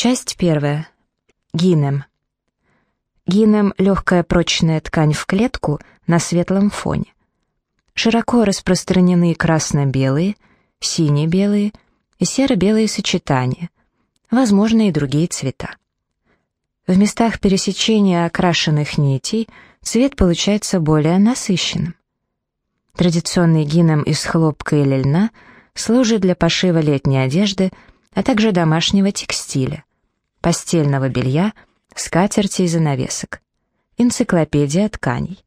Часть первая. Гинем. Гинем — легкая прочная ткань в клетку на светлом фоне. Широко распространены красно-белые, сине-белые и серо-белые сочетания, возможно и другие цвета. В местах пересечения окрашенных нитей цвет получается более насыщенным. Традиционный гинем из хлопка или льна служит для пошива летней одежды, а также домашнего текстиля, постельного белья, скатерти и занавесок. Энциклопедия тканей.